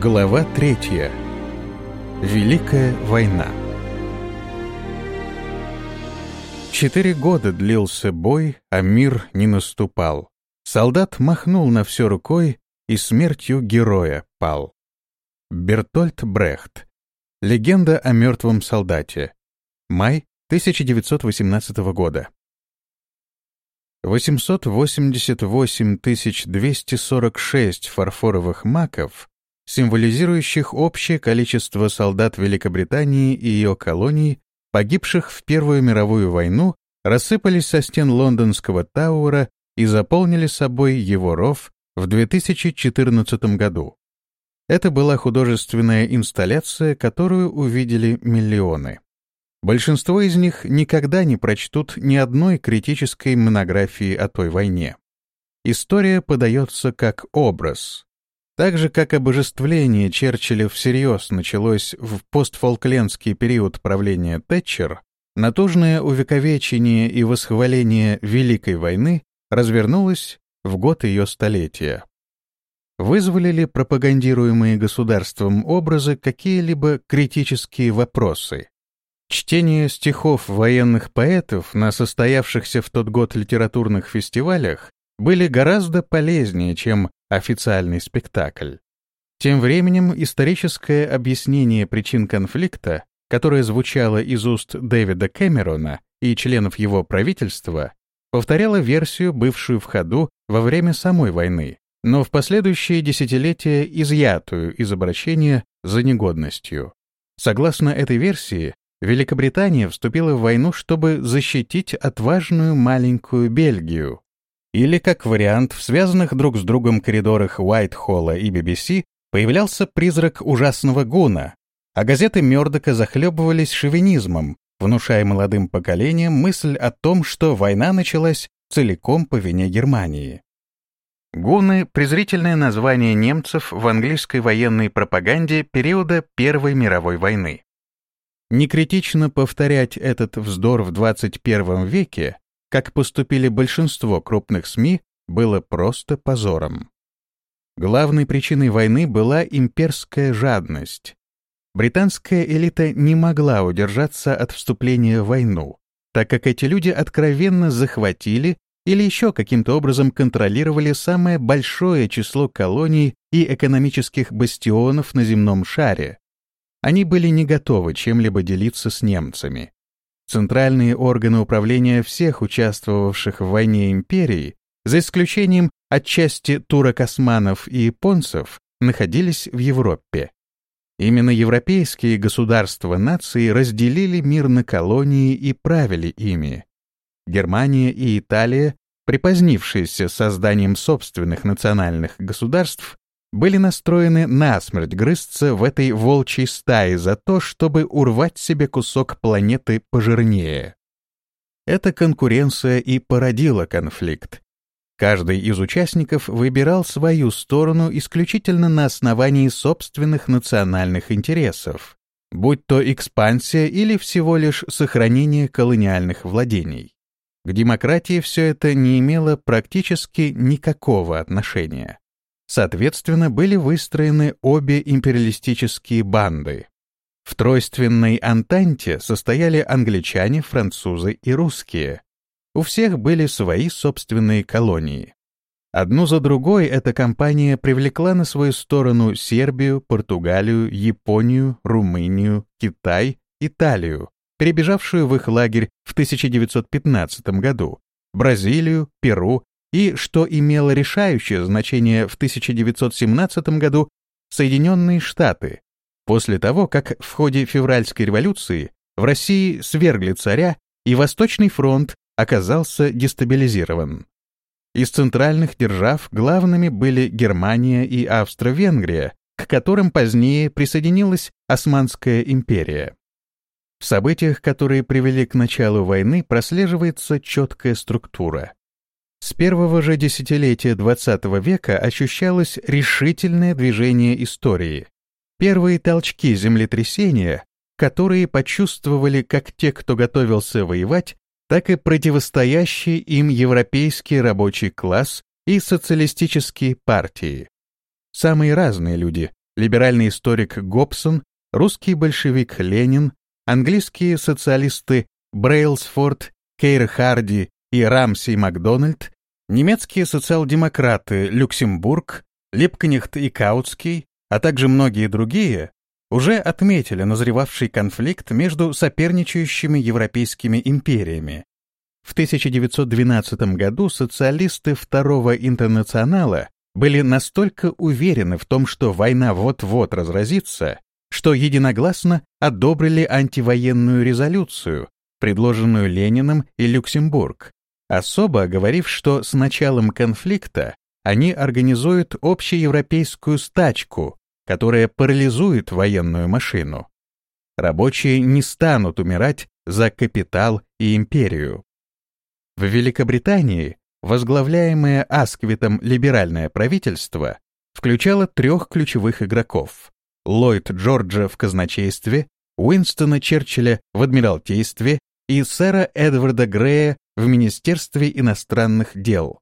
Глава третья. Великая война. Четыре года длился бой, а мир не наступал. Солдат махнул на все рукой и смертью героя пал. Бертольд Брехт. Легенда о мертвом солдате. Май 1918 года. 888 246 фарфоровых маков символизирующих общее количество солдат Великобритании и ее колоний, погибших в Первую мировую войну, рассыпались со стен лондонского Тауэра и заполнили собой его ров в 2014 году. Это была художественная инсталляция, которую увидели миллионы. Большинство из них никогда не прочтут ни одной критической монографии о той войне. История подается как образ, так же, как обожествление Черчилля всерьез началось в постфолклендский период правления Тэтчер, натужное увековечение и восхваление Великой войны развернулось в год ее столетия. Вызвали ли пропагандируемые государством образы какие-либо критические вопросы? Чтение стихов военных поэтов на состоявшихся в тот год литературных фестивалях были гораздо полезнее, чем официальный спектакль. Тем временем историческое объяснение причин конфликта, которое звучало из уст Дэвида Кэмерона и членов его правительства, повторяло версию, бывшую в ходу во время самой войны, но в последующие десятилетия изъятую из обращения за негодностью. Согласно этой версии, Великобритания вступила в войну, чтобы защитить отважную маленькую Бельгию, или, как вариант, в связанных друг с другом коридорах Уайт-Холла и BBC появлялся призрак ужасного гуна, а газеты Мёрдока захлебывались шовинизмом, внушая молодым поколениям мысль о том, что война началась целиком по вине Германии. Гуны — презрительное название немцев в английской военной пропаганде периода Первой мировой войны. Некритично повторять этот вздор в 21 веке как поступили большинство крупных СМИ, было просто позором. Главной причиной войны была имперская жадность. Британская элита не могла удержаться от вступления в войну, так как эти люди откровенно захватили или еще каким-то образом контролировали самое большое число колоний и экономических бастионов на земном шаре. Они были не готовы чем-либо делиться с немцами. Центральные органы управления всех участвовавших в войне империй, за исключением отчасти турок-османов и японцев, находились в Европе. Именно европейские государства-нации разделили мир на колонии и правили ими. Германия и Италия, припозднившиеся созданием собственных национальных государств, были настроены насмерть грызться в этой волчьей стае за то, чтобы урвать себе кусок планеты пожирнее. Эта конкуренция и породила конфликт. Каждый из участников выбирал свою сторону исключительно на основании собственных национальных интересов, будь то экспансия или всего лишь сохранение колониальных владений. К демократии все это не имело практически никакого отношения. Соответственно, были выстроены обе империалистические банды. В тройственной Антанте состояли англичане, французы и русские. У всех были свои собственные колонии. Одну за другой эта компания привлекла на свою сторону Сербию, Португалию, Японию, Румынию, Китай, Италию, перебежавшую в их лагерь в 1915 году, Бразилию, Перу и, что имело решающее значение в 1917 году, Соединенные Штаты, после того, как в ходе февральской революции в России свергли царя и Восточный фронт оказался дестабилизирован. Из центральных держав главными были Германия и Австро-Венгрия, к которым позднее присоединилась Османская империя. В событиях, которые привели к началу войны, прослеживается четкая структура. С первого же десятилетия XX века ощущалось решительное движение истории. Первые толчки землетрясения, которые почувствовали как те, кто готовился воевать, так и противостоящий им европейский рабочий класс и социалистические партии. Самые разные люди, либеральный историк Гобсон, русский большевик Ленин, английские социалисты Брейлсфорд, Кейр Харди и Рамси Макдональд, немецкие социал-демократы Люксембург, Липкнехт и Каутский, а также многие другие, уже отметили назревавший конфликт между соперничающими европейскими империями. В 1912 году социалисты Второго интернационала были настолько уверены в том, что война вот-вот разразится, что единогласно одобрили антивоенную резолюцию, предложенную Лениным и Люксембург, особо говорив, что с началом конфликта они организуют общеевропейскую стачку, которая парализует военную машину. Рабочие не станут умирать за капитал и империю. В Великобритании возглавляемое Асквитом либеральное правительство включало трех ключевых игроков — Ллойд Джорджа в казначействе, Уинстона Черчилля в Адмиралтействе и сэра Эдварда Грея в Министерстве иностранных дел.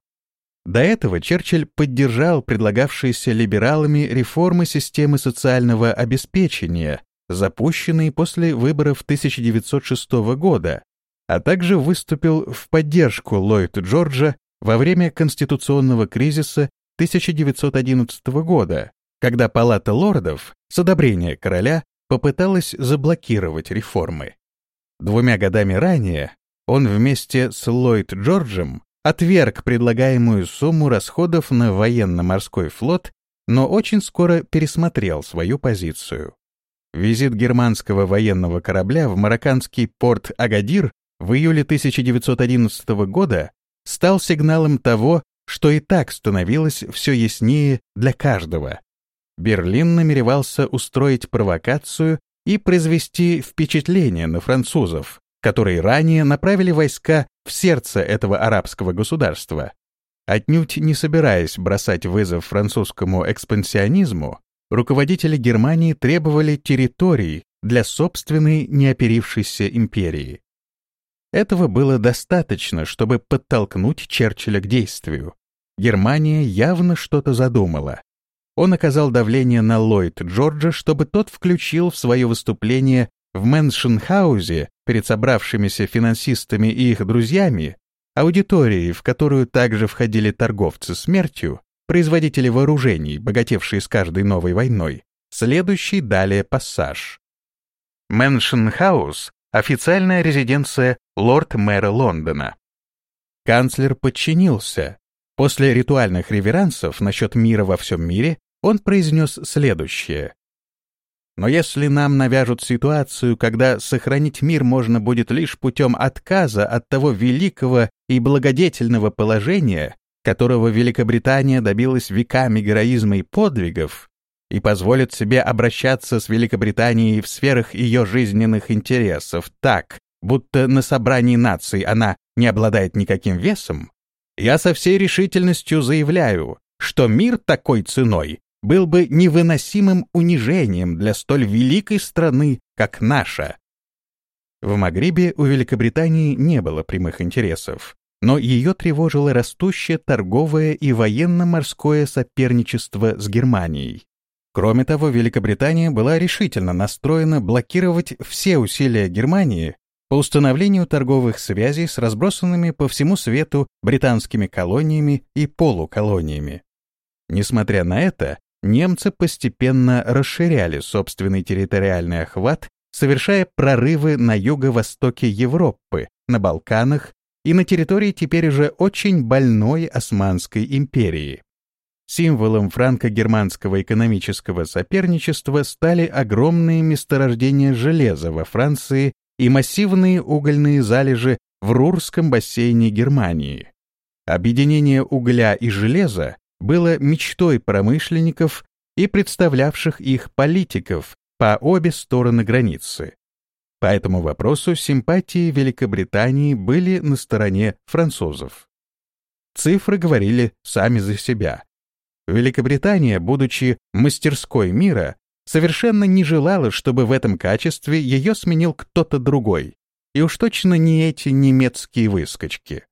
До этого Черчилль поддержал предлагавшиеся либералами реформы системы социального обеспечения, запущенные после выборов 1906 года, а также выступил в поддержку Ллойд Джорджа во время конституционного кризиса 1911 года, когда Палата лордов с одобрения короля попыталась заблокировать реформы. Двумя годами ранее он вместе с Ллойд Джорджем отверг предлагаемую сумму расходов на военно-морской флот, но очень скоро пересмотрел свою позицию. Визит германского военного корабля в марокканский порт Агадир в июле 1911 года стал сигналом того, что и так становилось все яснее для каждого. Берлин намеревался устроить провокацию и произвести впечатление на французов, которые ранее направили войска в сердце этого арабского государства. Отнюдь не собираясь бросать вызов французскому экспансионизму, руководители Германии требовали территорий для собственной неоперившейся империи. Этого было достаточно, чтобы подтолкнуть Черчилля к действию. Германия явно что-то задумала. Он оказал давление на Ллойд Джорджа, чтобы тот включил в свое выступление в Мэншенхаузе перед собравшимися финансистами и их друзьями аудитории, в которую также входили торговцы смертью, производители вооружений, богатевшие с каждой новой войной, следующий далее пассаж. Мэншенхаус — официальная резиденция лорд-мэра Лондона. Канцлер подчинился. После ритуальных реверансов насчет мира во всем мире он произнес следующее. Но если нам навяжут ситуацию, когда сохранить мир можно будет лишь путем отказа от того великого и благодетельного положения, которого Великобритания добилась веками героизма и подвигов, и позволит себе обращаться с Великобританией в сферах ее жизненных интересов так, будто на собрании наций она не обладает никаким весом, я со всей решительностью заявляю, что мир такой ценой был бы невыносимым унижением для столь великой страны, как наша. В Магрибе у Великобритании не было прямых интересов, но ее тревожило растущее торговое и военно-морское соперничество с Германией. Кроме того, Великобритания была решительно настроена блокировать все усилия Германии по установлению торговых связей с разбросанными по всему свету британскими колониями и полуколониями. Несмотря на это, немцы постепенно расширяли собственный территориальный охват, совершая прорывы на юго-востоке Европы, на Балканах и на территории теперь уже очень больной Османской империи. Символом франко-германского экономического соперничества стали огромные месторождения железа во Франции и массивные угольные залежи в Рурском бассейне Германии. Объединение угля и железа было мечтой промышленников и представлявших их политиков по обе стороны границы. По этому вопросу симпатии Великобритании были на стороне французов. Цифры говорили сами за себя. Великобритания, будучи мастерской мира, совершенно не желала, чтобы в этом качестве ее сменил кто-то другой, и уж точно не эти немецкие выскочки.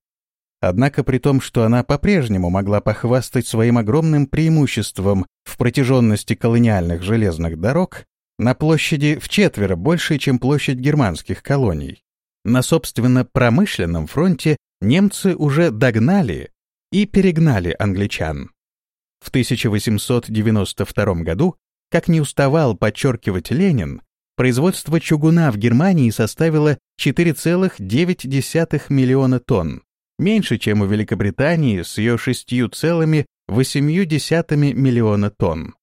Однако при том, что она по-прежнему могла похвастать своим огромным преимуществом в протяженности колониальных железных дорог, на площади в четверо больше, чем площадь германских колоний. На, собственно, промышленном фронте немцы уже догнали и перегнали англичан. В 1892 году, как не уставал подчеркивать Ленин, производство чугуна в Германии составило 4,9 миллиона тонн, меньше, чем у Великобритании с ее 6,8 миллиона тонн.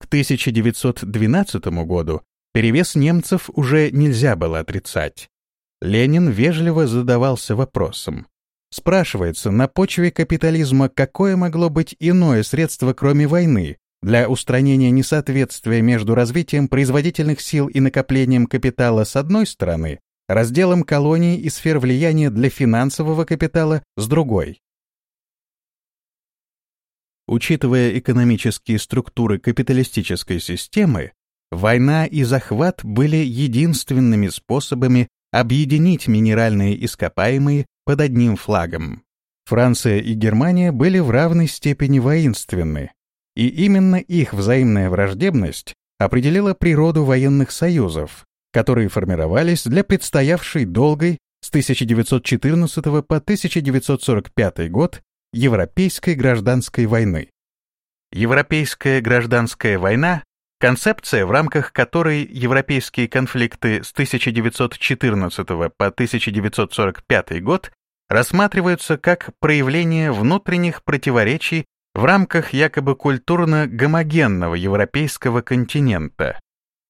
К 1912 году перевес немцев уже нельзя было отрицать. Ленин вежливо задавался вопросом. Спрашивается, на почве капитализма какое могло быть иное средство, кроме войны, для устранения несоответствия между развитием производительных сил и накоплением капитала с одной стороны разделом колоний и сфер влияния для финансового капитала с другой. Учитывая экономические структуры капиталистической системы, война и захват были единственными способами объединить минеральные ископаемые под одним флагом. Франция и Германия были в равной степени воинственны, и именно их взаимная враждебность определила природу военных союзов, которые формировались для предстоявшей долгой с 1914 по 1945 год Европейской гражданской войны. Европейская гражданская война – концепция, в рамках которой европейские конфликты с 1914 по 1945 год рассматриваются как проявление внутренних противоречий в рамках якобы культурно-гомогенного европейского континента,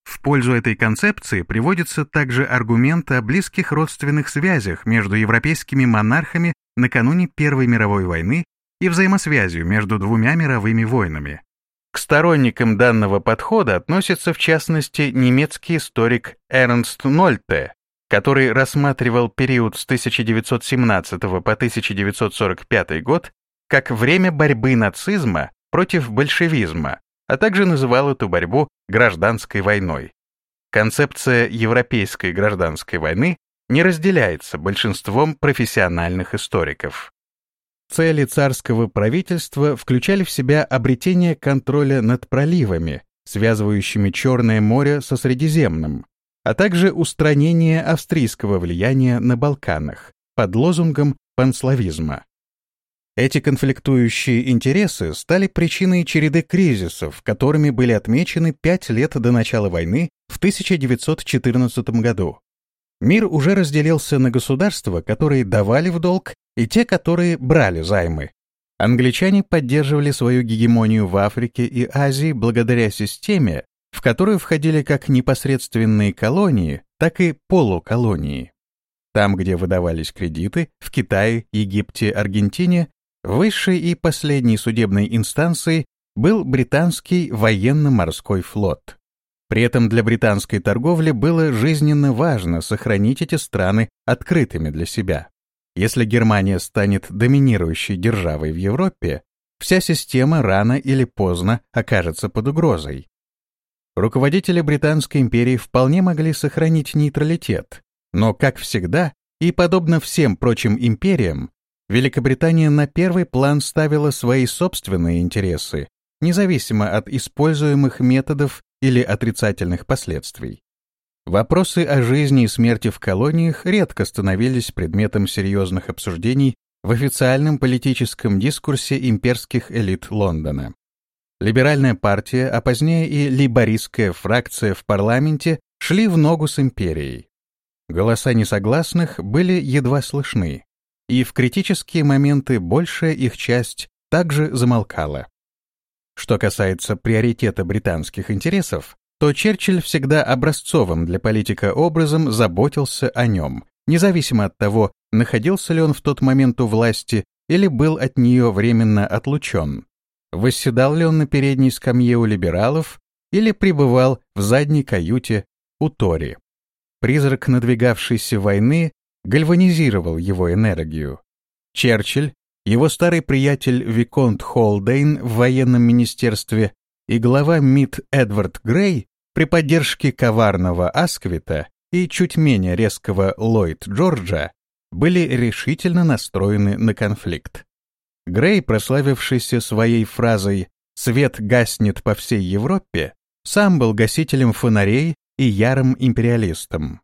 в пользу этой концепции приводится также аргумент о близких родственных связях между европейскими монархами накануне Первой мировой войны и взаимосвязью между двумя мировыми войнами. К сторонникам данного подхода относится в частности немецкий историк Эрнст Нольте, который рассматривал период с 1917 по 1945 год как время борьбы нацизма против большевизма, а также называл эту борьбу гражданской войной. Концепция европейской гражданской войны не разделяется большинством профессиональных историков. Цели царского правительства включали в себя обретение контроля над проливами, связывающими Черное море со Средиземным, а также устранение австрийского влияния на Балканах под лозунгом панславизма. Эти конфликтующие интересы стали причиной череды кризисов, которыми были отмечены пять лет до начала войны в 1914 году. Мир уже разделился на государства, которые давали в долг, и те, которые брали займы. Англичане поддерживали свою гегемонию в Африке и Азии благодаря системе, в которую входили как непосредственные колонии, так и полуколонии. Там, где выдавались кредиты, в Китае, Египте, Аргентине, Высшей и последней судебной инстанцией был британский военно-морской флот. При этом для британской торговли было жизненно важно сохранить эти страны открытыми для себя. Если Германия станет доминирующей державой в Европе, вся система рано или поздно окажется под угрозой. Руководители Британской империи вполне могли сохранить нейтралитет, но, как всегда, и подобно всем прочим империям, Великобритания на первый план ставила свои собственные интересы, независимо от используемых методов или отрицательных последствий. Вопросы о жизни и смерти в колониях редко становились предметом серьезных обсуждений в официальном политическом дискурсе имперских элит Лондона. Либеральная партия, а позднее и лейбористская фракция в парламенте шли в ногу с империей. Голоса несогласных были едва слышны и в критические моменты большая их часть также замолкала. Что касается приоритета британских интересов, то Черчилль всегда образцовым для политика образом заботился о нем, независимо от того, находился ли он в тот момент у власти или был от нее временно отлучен, восседал ли он на передней скамье у либералов или пребывал в задней каюте у Тори. Призрак надвигавшейся войны гальванизировал его энергию. Черчилль, его старый приятель Виконт Холдейн в военном министерстве и глава МИД Эдвард Грей при поддержке коварного Асквита и чуть менее резкого Ллойд Джорджа были решительно настроены на конфликт. Грей, прославившийся своей фразой «свет гаснет по всей Европе», сам был гасителем фонарей и ярым империалистом.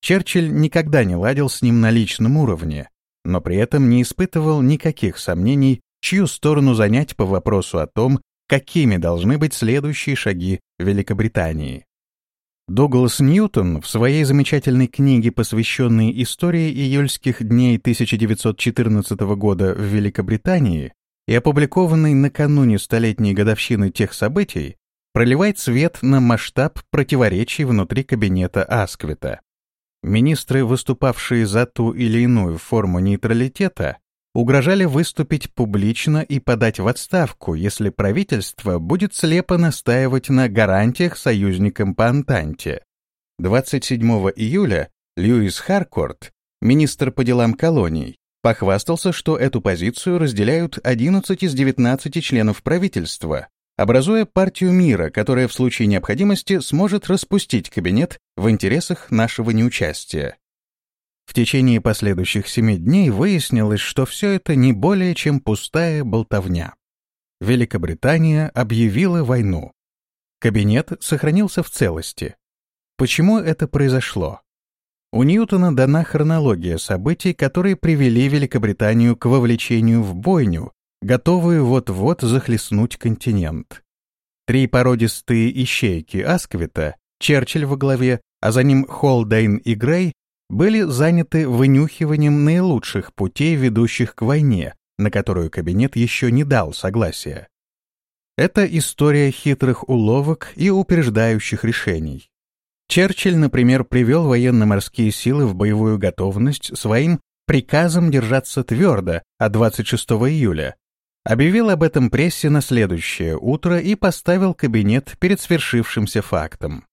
Черчилль никогда не ладил с ним на личном уровне, но при этом не испытывал никаких сомнений, чью сторону занять по вопросу о том, какими должны быть следующие шаги Великобритании. Дуглас Ньютон в своей замечательной книге, посвященной истории июльских дней 1914 года в Великобритании и опубликованной накануне столетней годовщины тех событий, проливает свет на масштаб противоречий внутри кабинета Асквита. Министры, выступавшие за ту или иную форму нейтралитета, угрожали выступить публично и подать в отставку, если правительство будет слепо настаивать на гарантиях союзникам по Антанте. 27 июля Льюис Харкорт, министр по делам колоний, похвастался, что эту позицию разделяют 11 из 19 членов правительства, образуя партию мира, которая в случае необходимости сможет распустить кабинет в интересах нашего неучастия. В течение последующих семи дней выяснилось, что все это не более чем пустая болтовня. Великобритания объявила войну. Кабинет сохранился в целости. Почему это произошло? У Ньютона дана хронология событий, которые привели Великобританию к вовлечению в бойню, готовую вот-вот захлестнуть континент. Три породистые ищейки Асквита, Черчилль во главе, а за ним Холдейн и Грей, были заняты вынюхиванием наилучших путей, ведущих к войне, на которую кабинет еще не дал согласия. Это история хитрых уловок и упреждающих решений. Черчилль, например, привел военно-морские силы в боевую готовность своим приказом держаться твердо от 26 июля, объявил об этом прессе на следующее утро и поставил кабинет перед свершившимся фактом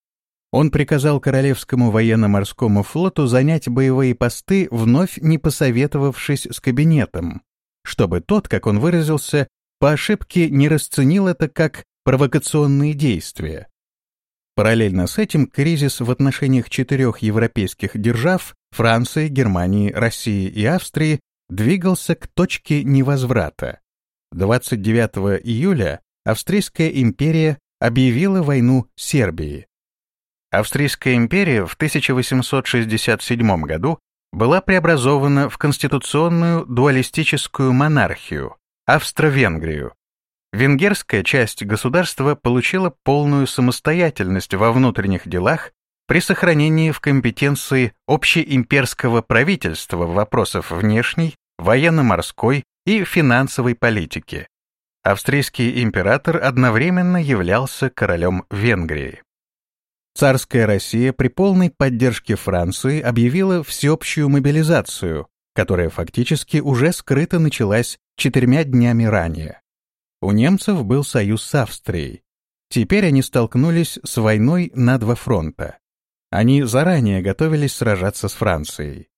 он приказал Королевскому военно-морскому флоту занять боевые посты, вновь не посоветовавшись с кабинетом, чтобы тот, как он выразился, по ошибке не расценил это как провокационные действия. Параллельно с этим кризис в отношениях четырех европейских держав Франции, Германии, России и Австрии двигался к точке невозврата. 29 июля Австрийская империя объявила войну Сербии. Австрийская империя в 1867 году была преобразована в конституционную дуалистическую монархию – Австро-Венгрию. Венгерская часть государства получила полную самостоятельность во внутренних делах при сохранении в компетенции общеимперского правительства вопросов внешней, военно-морской и финансовой политики. Австрийский император одновременно являлся королем Венгрии. Царская Россия при полной поддержке Франции объявила всеобщую мобилизацию, которая фактически уже скрыто началась четырьмя днями ранее. У немцев был союз с Австрией. Теперь они столкнулись с войной на два фронта. Они заранее готовились сражаться с Францией.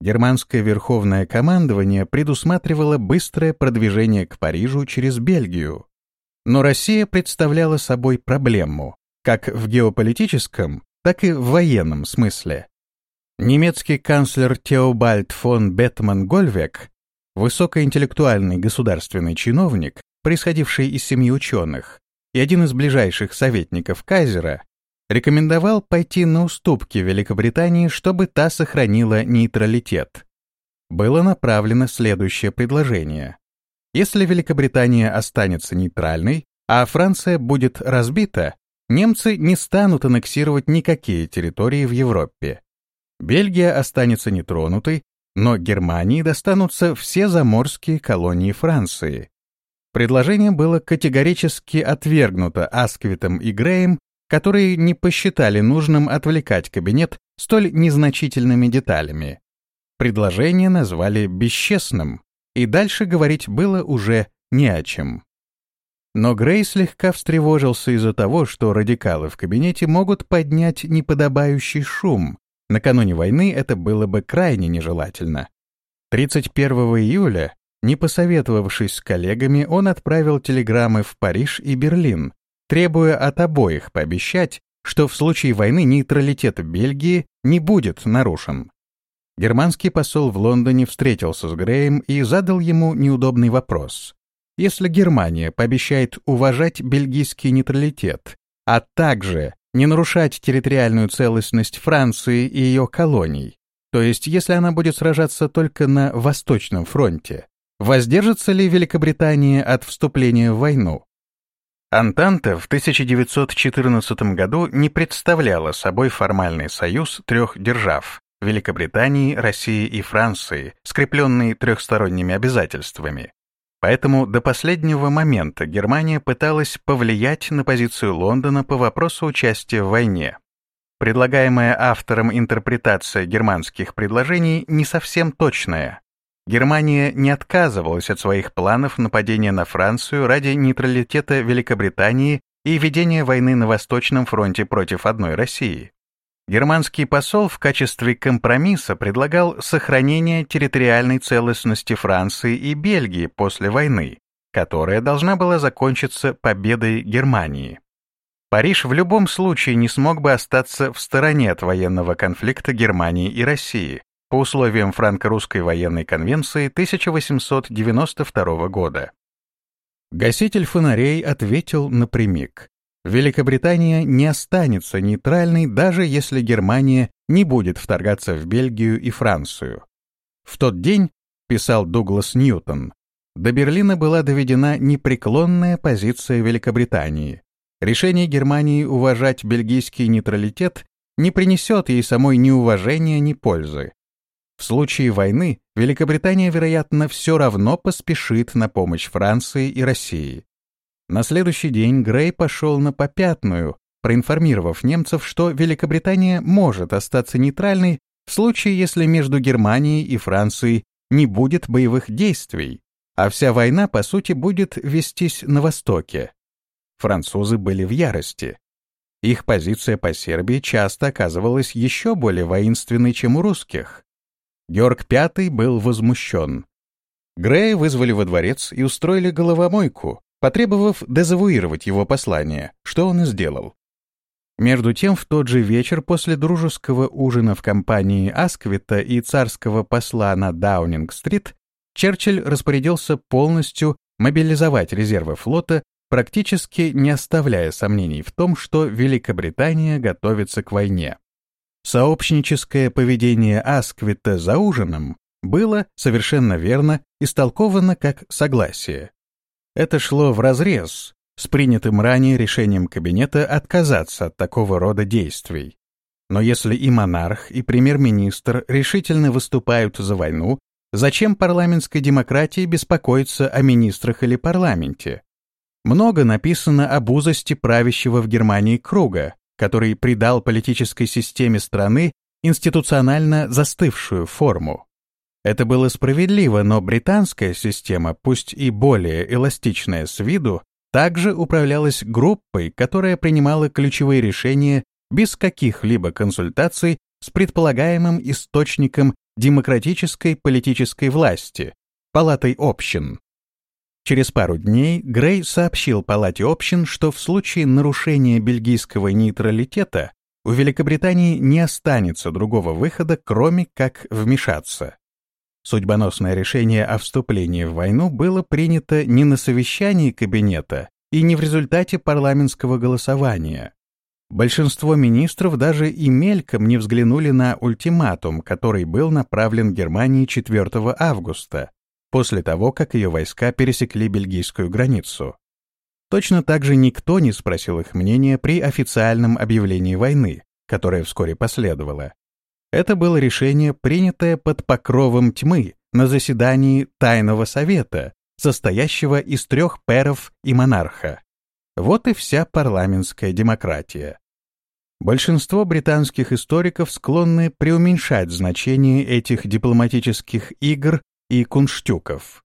Германское верховное командование предусматривало быстрое продвижение к Парижу через Бельгию. Но Россия представляла собой проблему, как в геополитическом, так и в военном смысле. Немецкий канцлер Теобальд фон Бетман-Гольвек, высокоинтеллектуальный государственный чиновник, происходивший из семьи ученых, и один из ближайших советников Кайзера, рекомендовал пойти на уступки Великобритании, чтобы та сохранила нейтралитет. Было направлено следующее предложение. Если Великобритания останется нейтральной, а Франция будет разбита, немцы не станут аннексировать никакие территории в Европе. Бельгия останется нетронутой, но Германии достанутся все заморские колонии Франции. Предложение было категорически отвергнуто Асквитом и Греем, которые не посчитали нужным отвлекать кабинет столь незначительными деталями. Предложение назвали бесчестным, и дальше говорить было уже не о чем. Но Грей слегка встревожился из-за того, что радикалы в кабинете могут поднять неподобающий шум. Накануне войны это было бы крайне нежелательно. 31 июля, не посоветовавшись с коллегами, он отправил телеграммы в Париж и Берлин, требуя от обоих пообещать, что в случае войны нейтралитет Бельгии не будет нарушен. Германский посол в Лондоне встретился с Греем и задал ему неудобный вопрос. Если Германия пообещает уважать бельгийский нейтралитет, а также не нарушать территориальную целостность Франции и ее колоний, то есть если она будет сражаться только на Восточном фронте, воздержится ли Великобритания от вступления в войну? Антанта в 1914 году не представляла собой формальный союз трех держав – Великобритании, России и Франции, скрепленный трехсторонними обязательствами. Поэтому до последнего момента Германия пыталась повлиять на позицию Лондона по вопросу участия в войне. Предлагаемая автором интерпретация германских предложений не совсем точная. Германия не отказывалась от своих планов нападения на Францию ради нейтралитета Великобритании и ведения войны на Восточном фронте против одной России. Германский посол в качестве компромисса предлагал сохранение территориальной целостности Франции и Бельгии после войны, которая должна была закончиться победой Германии. Париж в любом случае не смог бы остаться в стороне от военного конфликта Германии и России по условиям франко-русской военной конвенции 1892 года. Гаситель фонарей ответил напрямик. Великобритания не останется нейтральной, даже если Германия не будет вторгаться в Бельгию и Францию. В тот день, писал Дуглас Ньютон, до Берлина была доведена непреклонная позиция Великобритании. Решение Германии уважать бельгийский нейтралитет не принесет ей самой ни уважения, ни пользы. В случае войны Великобритания, вероятно, все равно поспешит на помощь Франции и России. На следующий день Грей пошел на попятную, проинформировав немцев, что Великобритания может остаться нейтральной в случае, если между Германией и Францией не будет боевых действий, а вся война, по сути, будет вестись на Востоке. Французы были в ярости. Их позиция по Сербии часто оказывалась еще более воинственной, чем у русских. Георг V был возмущен. Грея вызвали во дворец и устроили головомойку, потребовав дезавуировать его послание, что он и сделал. Между тем, в тот же вечер после дружеского ужина в компании Асквита и царского посла на Даунинг-стрит, Черчилль распорядился полностью мобилизовать резервы флота, практически не оставляя сомнений в том, что Великобритания готовится к войне. Сообщническое поведение Асквита за ужином было, совершенно верно, истолковано как согласие. Это шло вразрез с принятым ранее решением кабинета отказаться от такого рода действий. Но если и монарх, и премьер-министр решительно выступают за войну, зачем парламентской демократии беспокоиться о министрах или парламенте? Много написано об узости правящего в Германии круга, который придал политической системе страны институционально застывшую форму. Это было справедливо, но британская система, пусть и более эластичная с виду, также управлялась группой, которая принимала ключевые решения без каких-либо консультаций с предполагаемым источником демократической политической власти, Палатой общин. Через пару дней Грей сообщил Палате общин, что в случае нарушения бельгийского нейтралитета у Великобритании не останется другого выхода, кроме как вмешаться. Судьбоносное решение о вступлении в войну было принято не на совещании кабинета и не в результате парламентского голосования. Большинство министров даже и мельком не взглянули на ультиматум, который был направлен Германии 4 августа, после того, как ее войска пересекли бельгийскую границу. Точно так же никто не спросил их мнения при официальном объявлении войны, которое вскоре последовало. Это было решение, принятое под покровом тьмы на заседании Тайного Совета, состоящего из трех перов и монарха. Вот и вся парламентская демократия. Большинство британских историков склонны преуменьшать значение этих дипломатических игр и кунштюков.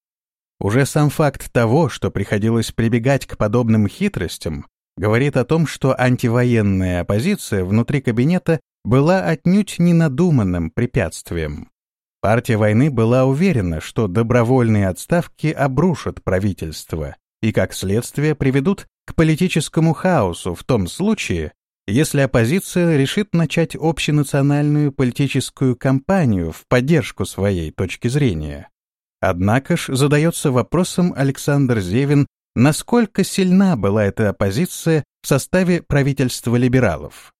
Уже сам факт того, что приходилось прибегать к подобным хитростям, говорит о том, что антивоенная оппозиция внутри кабинета была отнюдь не надуманным препятствием. Партия войны была уверена, что добровольные отставки обрушат правительство и, как следствие, приведут к политическому хаосу в том случае, если оппозиция решит начать общенациональную политическую кампанию в поддержку своей точки зрения. Однако ж задается вопросом Александр Зевин, насколько сильна была эта оппозиция в составе правительства либералов.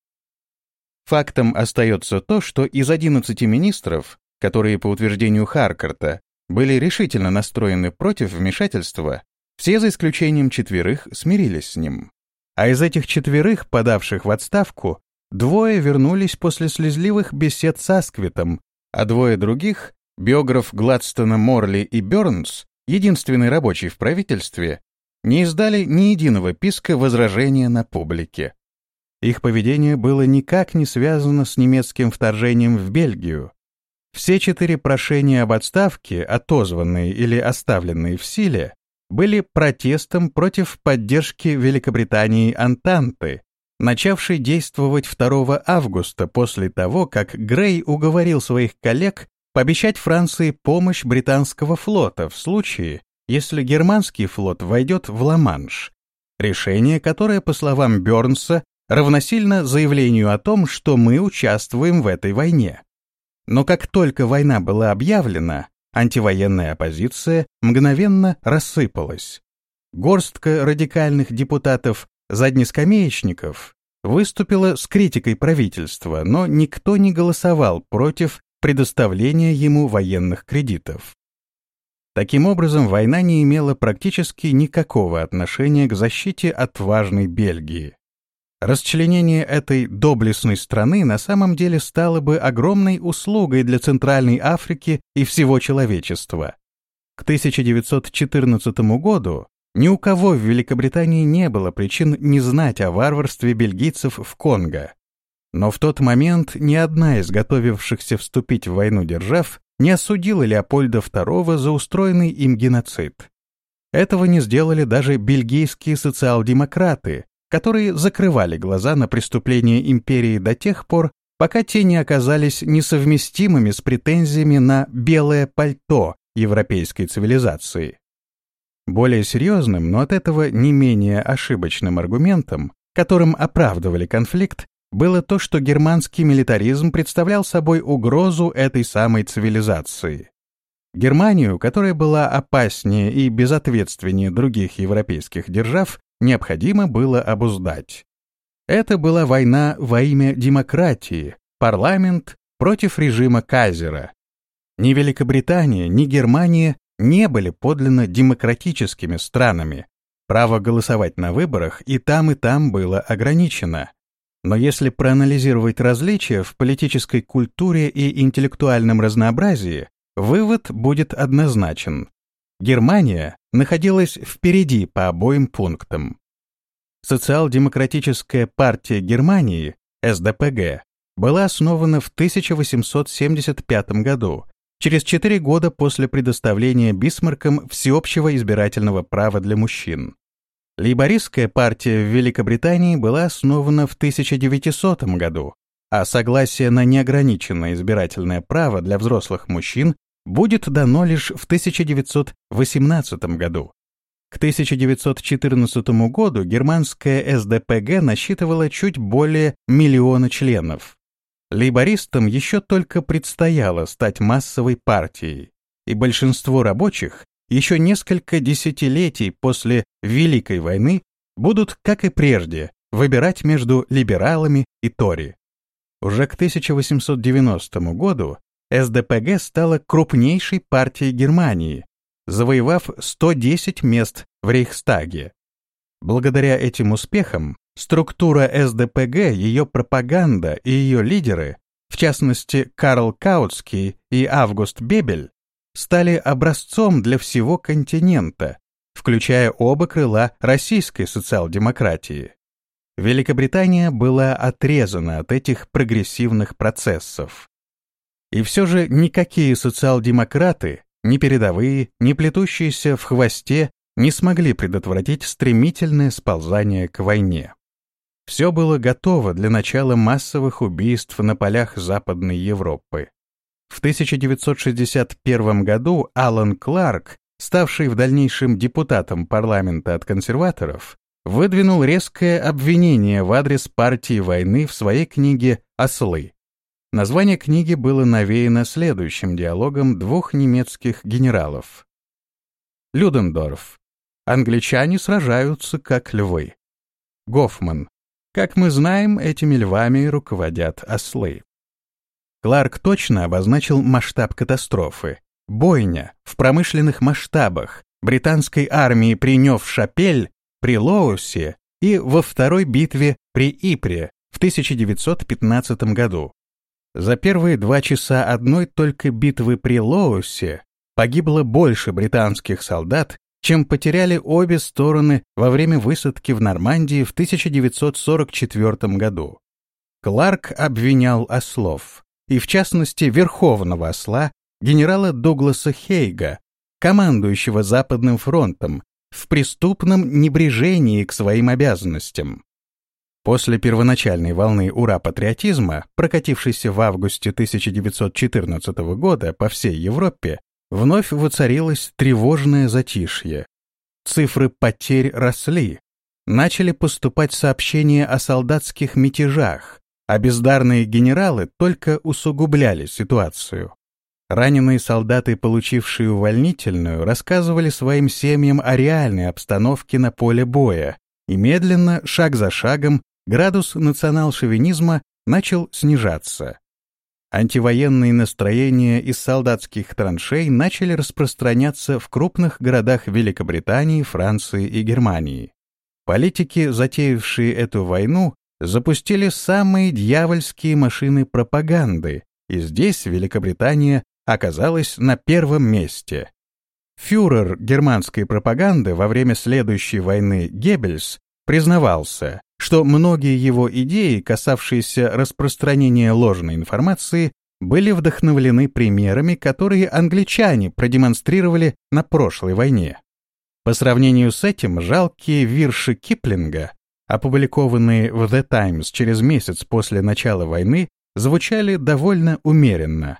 Фактом остается то, что из 11 министров, которые по утверждению Харкарта были решительно настроены против вмешательства, все за исключением четверых смирились с ним. А из этих четверых, подавших в отставку, двое вернулись после слезливых бесед с Асквитом, а двое других, биограф Гладстона Морли и Бёрнс, единственный рабочий в правительстве, не издали ни единого писка возражения на публике. Их поведение было никак не связано с немецким вторжением в Бельгию. Все четыре прошения об отставке, отозванные или оставленные в силе, были протестом против поддержки Великобритании Антанты, начавшей действовать 2 августа после того, как Грей уговорил своих коллег пообещать Франции помощь британского флота в случае, если германский флот войдет в Ла-Манш. Решение, которое, по словам Бёрнса, равносильно заявлению о том, что мы участвуем в этой войне. Но как только война была объявлена, антивоенная оппозиция мгновенно рассыпалась. Горстка радикальных депутатов-заднескамеечников выступила с критикой правительства, но никто не голосовал против предоставления ему военных кредитов. Таким образом, война не имела практически никакого отношения к защите от важной Бельгии. Расчленение этой доблестной страны на самом деле стало бы огромной услугой для Центральной Африки и всего человечества. К 1914 году ни у кого в Великобритании не было причин не знать о варварстве бельгийцев в Конго. Но в тот момент ни одна из готовившихся вступить в войну держав не осудила Леопольда II за устроенный им геноцид. Этого не сделали даже бельгийские социал-демократы, которые закрывали глаза на преступления империи до тех пор, пока те не оказались несовместимыми с претензиями на «белое пальто» европейской цивилизации. Более серьезным, но от этого не менее ошибочным аргументом, которым оправдывали конфликт, было то, что германский милитаризм представлял собой угрозу этой самой цивилизации. Германию, которая была опаснее и безответственнее других европейских держав, необходимо было обуздать. Это была война во имя демократии, парламент против режима Казера. Ни Великобритания, ни Германия не были подлинно демократическими странами. Право голосовать на выборах и там, и там было ограничено. Но если проанализировать различия в политической культуре и интеллектуальном разнообразии, вывод будет однозначен. Германия находилась впереди по обоим пунктам. Социал-демократическая партия Германии, СДПГ, была основана в 1875 году, через четыре года после предоставления Бисмарком всеобщего избирательного права для мужчин. Лейбористская партия в Великобритании была основана в 1900 году, а согласие на неограниченное избирательное право для взрослых мужчин будет дано лишь в 1918 году. К 1914 году германская СДПГ насчитывала чуть более миллиона членов. Лейбористам еще только предстояло стать массовой партией, и большинство рабочих еще несколько десятилетий после Великой войны будут, как и прежде, выбирать между либералами и Тори. Уже к 1890 году СДПГ стала крупнейшей партией Германии, завоевав 110 мест в Рейхстаге. Благодаря этим успехам структура СДПГ, ее пропаганда и ее лидеры, в частности Карл Каутский и Август Бебель, стали образцом для всего континента, включая оба крыла российской социал-демократии. Великобритания была отрезана от этих прогрессивных процессов. И все же никакие социал-демократы, ни передовые, ни плетущиеся в хвосте, не смогли предотвратить стремительное сползание к войне. Все было готово для начала массовых убийств на полях Западной Европы. В 1961 году Алан Кларк, ставший в дальнейшем депутатом парламента от консерваторов, выдвинул резкое обвинение в адрес партии войны в своей книге «Ослы». Название книги было навеяно следующим диалогом двух немецких генералов. Людендорф. Англичане сражаются как львы. Гофман. Как мы знаем, этими львами руководят ослы. Кларк точно обозначил масштаб катастрофы. Бойня в промышленных масштабах британской армии при Нев-Шапель, при Лоусе и во второй битве при Ипре в 1915 году. За первые два часа одной только битвы при Лоусе погибло больше британских солдат, чем потеряли обе стороны во время высадки в Нормандии в 1944 году. Кларк обвинял ослов и, в частности, верховного осла, генерала Дугласа Хейга, командующего Западным фронтом, в преступном небрежении к своим обязанностям. После первоначальной волны ура-патриотизма, прокатившейся в августе 1914 года по всей Европе, вновь воцарилось тревожное затишье. Цифры потерь росли. Начали поступать сообщения о солдатских мятежах, а бездарные генералы только усугубляли ситуацию. Раненые солдаты, получившие увольнительную, рассказывали своим семьям о реальной обстановке на поле боя, и медленно, шаг за шагом, градус национал-шовинизма начал снижаться. Антивоенные настроения из солдатских траншей начали распространяться в крупных городах Великобритании, Франции и Германии. Политики, затеявшие эту войну, запустили самые дьявольские машины пропаганды, и здесь Великобритания оказалась на первом месте. Фюрер германской пропаганды во время следующей войны Геббельс признавался, что многие его идеи, касавшиеся распространения ложной информации, были вдохновлены примерами, которые англичане продемонстрировали на прошлой войне. По сравнению с этим, жалкие вирши Киплинга, опубликованные в The Times через месяц после начала войны, звучали довольно умеренно.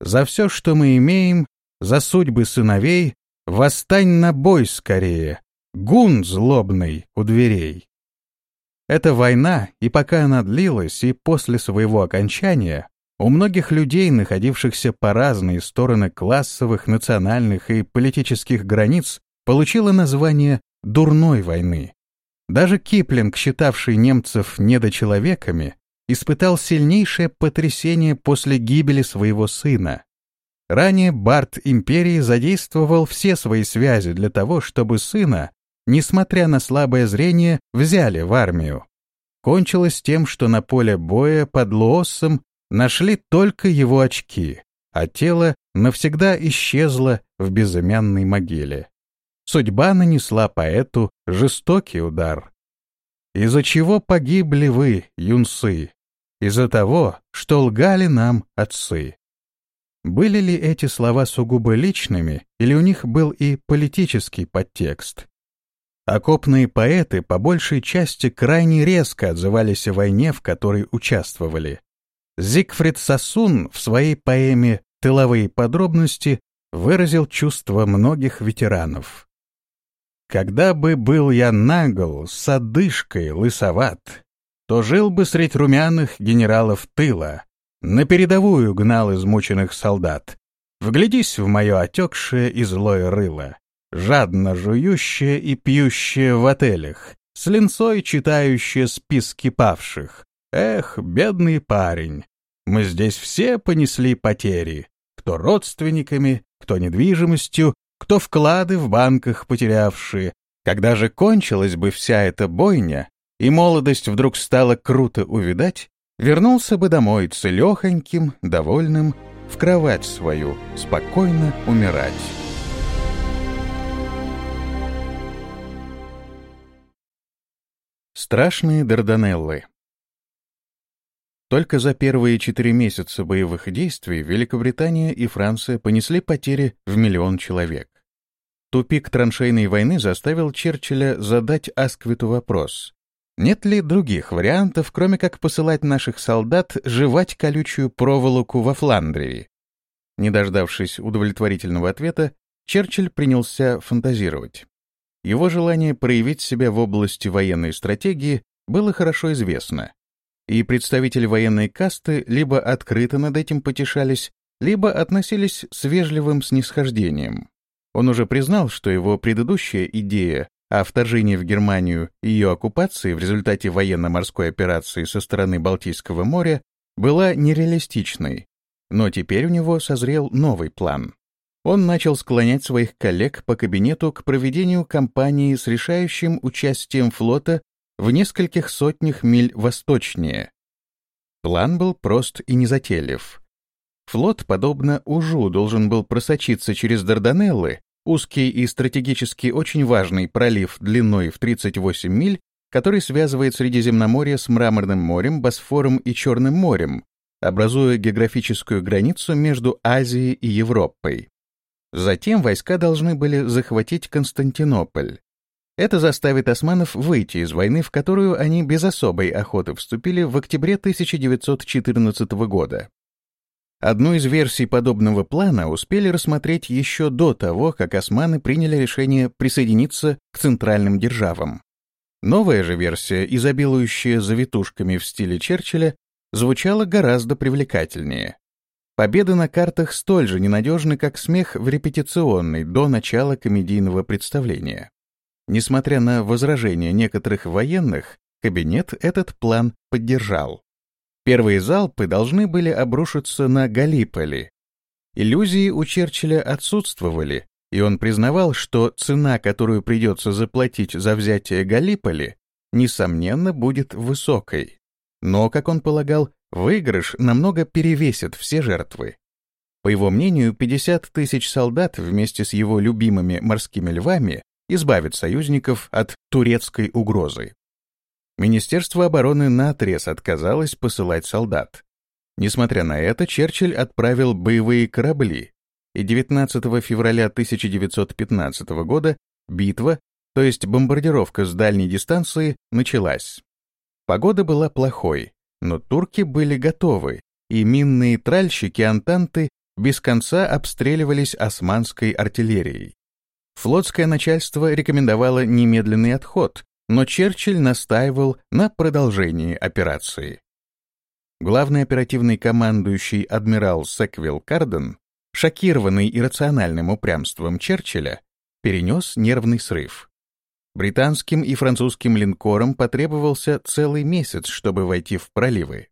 «За все, что мы имеем, за судьбы сыновей, восстань на бой скорее, гун злобный у дверей». Эта война, и пока она длилась, и после своего окончания, у многих людей, находившихся по разные стороны классовых, национальных и политических границ, получила название «дурной войны». Даже Киплинг, считавший немцев недочеловеками, испытал сильнейшее потрясение после гибели своего сына. Ранее Барт Империи задействовал все свои связи для того, чтобы сына несмотря на слабое зрение, взяли в армию. Кончилось тем, что на поле боя под Лоосом нашли только его очки, а тело навсегда исчезло в безымянной могиле. Судьба нанесла поэту жестокий удар. Из-за чего погибли вы, юнцы? Из-за того, что лгали нам отцы. Были ли эти слова сугубо личными, или у них был и политический подтекст? Окопные поэты по большей части крайне резко отзывались о войне, в которой участвовали. Зигфрид Сосун в своей поэме «Тыловые подробности» выразил чувства многих ветеранов. «Когда бы был я нагл, с одышкой, лысоват, то жил бы средь румяных генералов тыла, на передовую гнал измученных солдат. Вглядись в мое отекшее и злое рыло жадно жующая и пьющая в отелях, с линцой читающая списки павших. Эх, бедный парень, мы здесь все понесли потери, кто родственниками, кто недвижимостью, кто вклады в банках потерявшие. Когда же кончилась бы вся эта бойня, и молодость вдруг стала круто увидать, вернулся бы домой целехоньким, довольным, в кровать свою, спокойно умирать. Страшные Дарданеллы Только за первые четыре месяца боевых действий Великобритания и Франция понесли потери в миллион человек. Тупик траншейной войны заставил Черчилля задать Асквиту вопрос. Нет ли других вариантов, кроме как посылать наших солдат жевать колючую проволоку во Фландрии? Не дождавшись удовлетворительного ответа, Черчилль принялся фантазировать. его желание проявить себя в области военной стратегии было хорошо известно, и представители военной касты либо открыто над этим потешались, либо относились с вежливым снисхождением. Он уже признал, что его предыдущая идея о вторжении в Германию и ее оккупации в результате военно-морской операции со стороны Балтийского моря была нереалистичной, но теперь у него созрел новый план. Он начал склонять своих коллег по кабинету к проведению кампании с решающим участием флота в нескольких сотнях миль восточнее. План был прост и незатейлив. Флот, подобно Ужу, должен был просочиться через Дарданеллы, узкий и стратегически очень важный пролив длиной в 38 миль, который связывает Средиземноморье с Мраморным морем, Босфором и Черным морем, образуя географическую границу между Азией и Европой. Затем войска должны были захватить Константинополь. Это заставит османов выйти из войны, в которую они без особой охоты вступили в октябре 1914 года. Одну из версий подобного плана успели рассмотреть еще до того, как османы приняли решение присоединиться к центральным державам. Новая же версия, изобилующая завитушками в стиле Черчилля, звучала гораздо привлекательнее. Победы на картах столь же ненадежны, как смех в репетиционной до начала комедийного представления. Несмотря на возражения некоторых военных, кабинет этот план поддержал. Первые залпы должны были обрушиться на Галиполи. Иллюзии у Черчилля отсутствовали, и он признавал, что цена, которую придется заплатить за взятие Галиполи, несомненно, будет высокой. Но, как он полагал, Выигрыш намного перевесит все жертвы. По его мнению, 50 тысяч солдат вместе с его любимыми морскими львами избавят союзников от турецкой угрозы. Министерство обороны наотрез отказалось посылать солдат. Несмотря на это, Черчилль отправил боевые корабли, и 19 февраля 1915 года битва, то есть бомбардировка с дальней дистанции, началась. Погода была плохой, но турки были готовы, и минные тральщики Антанты без конца обстреливались османской артиллерией. Флотское начальство рекомендовало немедленный отход, но Черчилль настаивал на продолжении операции. Главный оперативный командующий адмирал Секвилл Карден, шокированный иррациональным упрямством Черчилля, перенес нервный срыв. Британским и французским линкорам потребовался целый месяц, чтобы войти в проливы.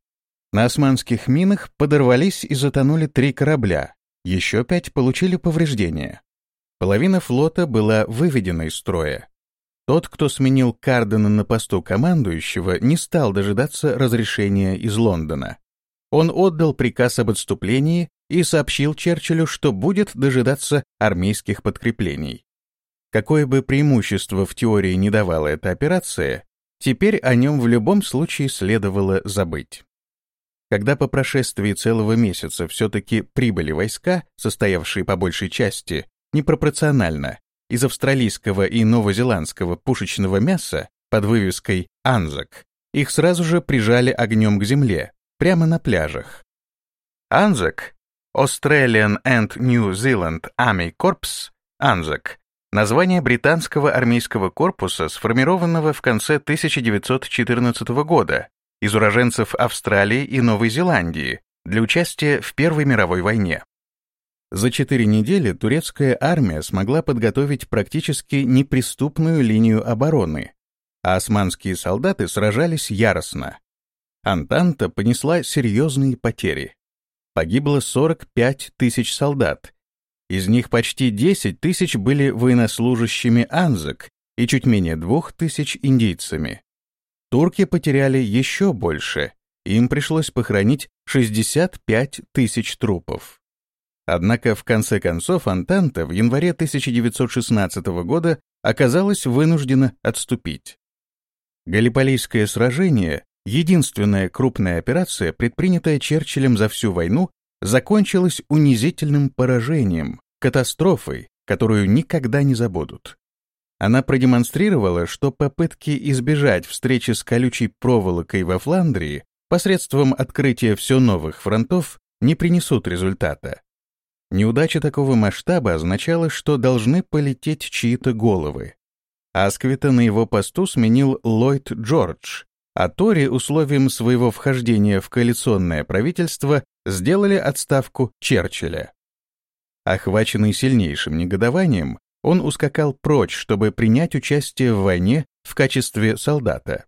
На османских минах подорвались и затонули три корабля, еще пять получили повреждения. Половина флота была выведена из строя. Тот, кто сменил Кардена на посту командующего, не стал дожидаться разрешения из Лондона. Он отдал приказ об отступлении и сообщил Черчиллю, что будет дожидаться армейских подкреплений. Какое бы преимущество в теории не давала эта операция, теперь о нем в любом случае следовало забыть. Когда по прошествии целого месяца все-таки прибыли войска, состоявшие по большей части непропорционально из австралийского и новозеландского пушечного мяса под вывеской «Анзак», их сразу же прижали огнем к земле, прямо на пляжах. Анзак, Australian and New Zealand Army Corps, Анзак, Название британского армейского корпуса, сформированного в конце 1914 года из уроженцев Австралии и Новой Зеландии для участия в Первой мировой войне. За четыре недели турецкая армия смогла подготовить практически неприступную линию обороны, а османские солдаты сражались яростно. Антанта понесла серьезные потери. Погибло 45 тысяч солдат, из них почти 10 тысяч были военнослужащими Анзак и чуть менее двух тысяч индийцами. Турки потеряли еще больше, им пришлось похоронить 65 тысяч трупов. Однако в конце концов Антанта в январе 1916 года оказалась вынуждена отступить. Галиполийское сражение, единственная крупная операция, предпринятая Черчиллем за всю войну, закончилась унизительным поражением, катастрофой, которую никогда не забудут. Она продемонстрировала, что попытки избежать встречи с колючей проволокой во Фландрии посредством открытия все новых фронтов не принесут результата. Неудача такого масштаба означала, что должны полететь чьи-то головы. Асквита на его посту сменил Ллойд Джордж, а Тори условием своего вхождения в коалиционное правительство сделали отставку Черчилля. Охваченный сильнейшим негодованием, он ускакал прочь, чтобы принять участие в войне в качестве солдата.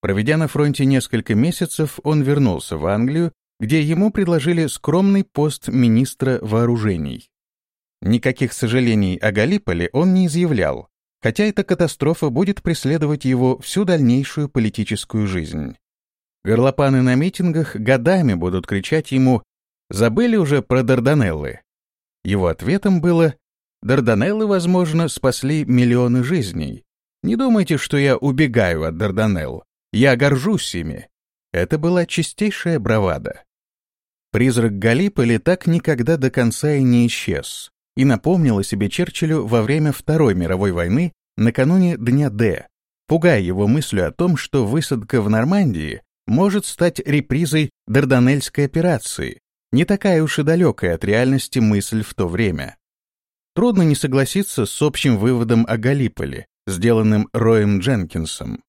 Проведя на фронте несколько месяцев, он вернулся в Англию, где ему предложили скромный пост министра вооружений. Никаких сожалений о Галиполе он не изъявлял, хотя эта катастрофа будет преследовать его всю дальнейшую политическую жизнь. Горлопаны на митингах годами будут кричать ему «Забыли уже про Дарданеллы?» Его ответом было «Дарданеллы, возможно, спасли миллионы жизней. Не думайте, что я убегаю от Дарданелл. Я горжусь ими». Это была чистейшая бравада. Призрак Галиполи так никогда до конца и не исчез и напомнил о себе Черчиллю во время Второй мировой войны накануне Дня Д, пугая его мыслью о том, что высадка в Нормандии может стать репризой Дарданельской операции, не такая уж и далекая от реальности мысль в то время. Трудно не согласиться с общим выводом о Галиполе, сделанным Роем Дженкинсом.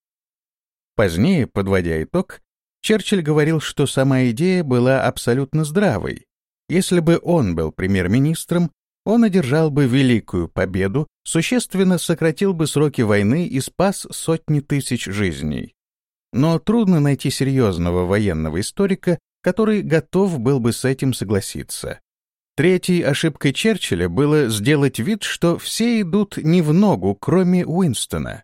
Позднее, подводя итог, Черчилль говорил, что сама идея была абсолютно здравой. Если бы он был премьер-министром, он одержал бы великую победу, существенно сократил бы сроки войны и спас сотни тысяч жизней. Но трудно найти серьезного военного историка, который готов был бы с этим согласиться. Третьей ошибкой Черчилля было сделать вид, что все идут не в ногу, кроме Уинстона.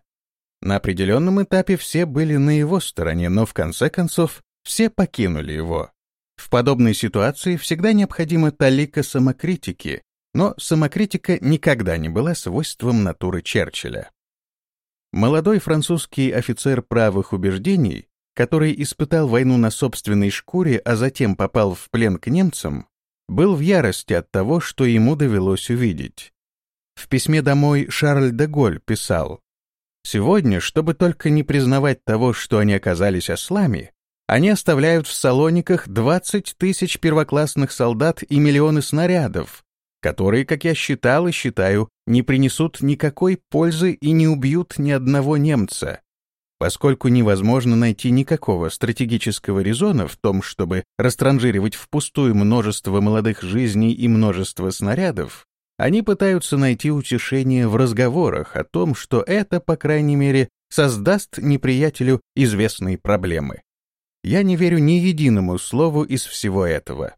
На определенном этапе все были на его стороне, но в конце концов все покинули его. В подобной ситуации всегда необходима талика самокритики, но самокритика никогда не была свойством натуры Черчилля. Молодой французский офицер правых убеждений, который испытал войну на собственной шкуре, а затем попал в плен к немцам, был в ярости от того, что ему довелось увидеть. В письме домой Шарль де Голь писал, «Сегодня, чтобы только не признавать того, что они оказались ослами, они оставляют в Салониках 20 тысяч первоклассных солдат и миллионы снарядов, которые, как я считал и считаю, не принесут никакой пользы и не убьют ни одного немца. Поскольку невозможно найти никакого стратегического резона в том, чтобы растранжиривать впустую множество молодых жизней и множество снарядов, они пытаются найти утешение в разговорах о том, что это, по крайней мере, создаст неприятелю известные проблемы. Я не верю ни единому слову из всего этого.